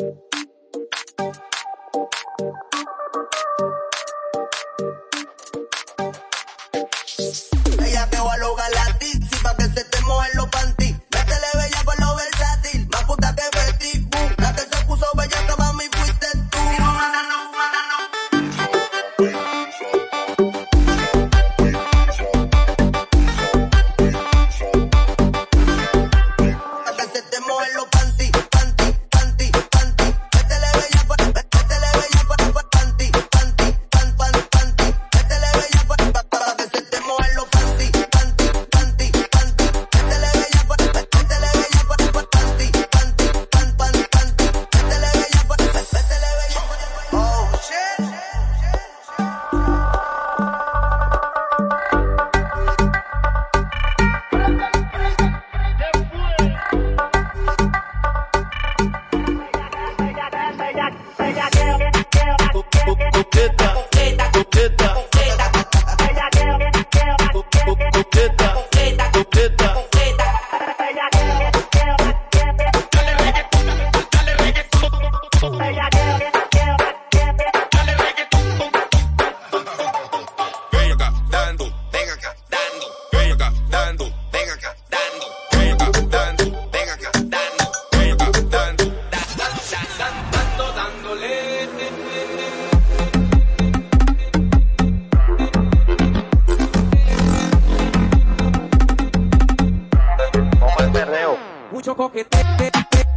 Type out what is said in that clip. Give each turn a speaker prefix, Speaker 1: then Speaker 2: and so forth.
Speaker 1: Ella me va a lo galante.
Speaker 2: venga acá, dando, venga acá, dando, venga dando, venga acá, dando, acá, dando, venga dando, dando, dándole. Mucho coqueteo.